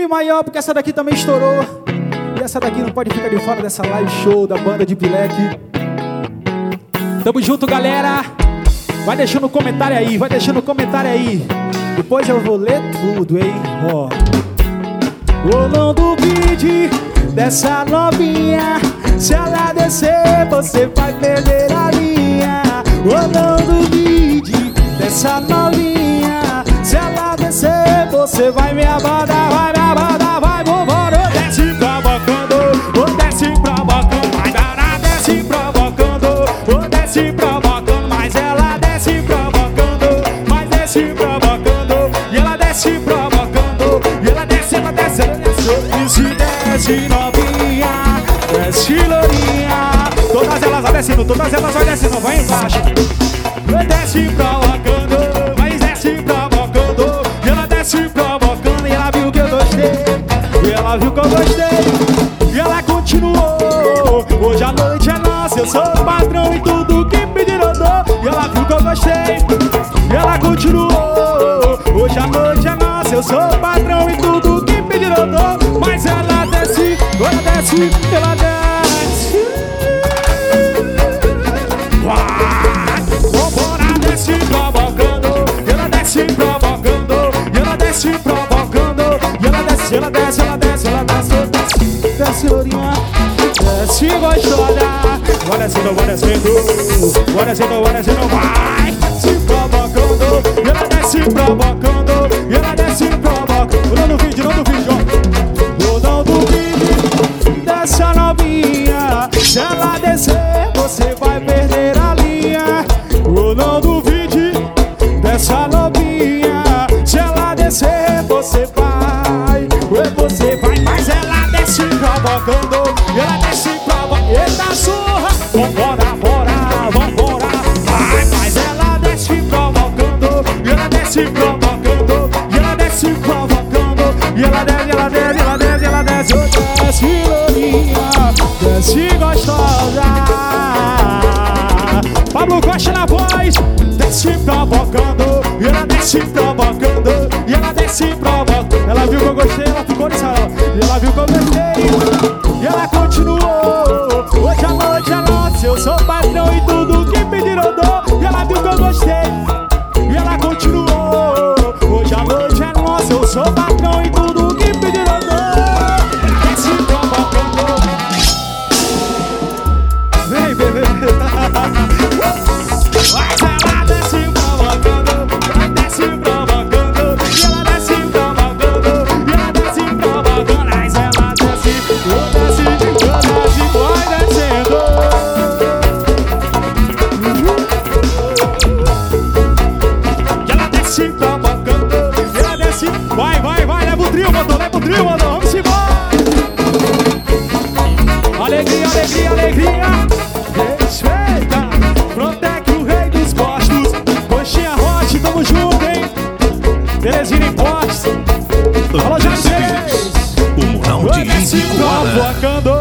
Mi maior, porque essa daqui também estourou. E essa daqui não pode ficar de fora dessa live show da banda de Pileque. Tamo junto, galera. Vai deixando comentário aí, vai deixando comentário aí. Depois eu vou ler tudo, hein? Ó. Ô, não duvide dessa novinha. Se ela descer, você vai perder a linha. Não duvide dessa novinha. Se ela descer, você vai me abadar, provocando. E ela desce provocando, e ela desce, ela desce, ela desce. E se desce novinha, desce lourinha. Todas elas vai descendo, todas elas vai descendo, vai embaixo. Desce provocando, mas desce provocando. E ela desce provocando, e ela viu que eu gostei. E ela viu que eu gostei. E ela continuou. Hoje a noite é nossa, eu sou o patrão e tudo que pediram eu dou. E ela viu que eu gostei. Eu sou patrão e tudo que pediram eu dou. Mas ela desce, ela desce, ela desce. Vambora, desce provocando. Ela desce provocando. Ela desce provocando. Ela desce, ela desce, ela desce, ela desce, desce, desce, lourinha. Desce gostosa. Vai descendo, vai descendo. Vai descendo, vai descendo, vai. Se provocando. Ela desce provocando. Dessa novinha. Se ela descer, você vai. Você vai, mas ela desce provocando. Ela desce provocando. Eita surra! Vambora, bora, vambora. Vai, mas ela desce provocando. Ela desce provocando. Pablo Costa na voz, desce provocando. E ela desce provocando. E ela desce provocando. Ela viu que eu gostei, ela ficou nessa. E ela viu que eu gostei. E ela continuou. Hoje a noite é nossa, eu sou patrão e tudo que pediram eu dou. E ela viu que eu gostei. E ela continuou. Hoje a noite é nossa, eu sou patrão e tudo que pediram eu dou. Desce provocando. Vem, bebê. Mas Impostos.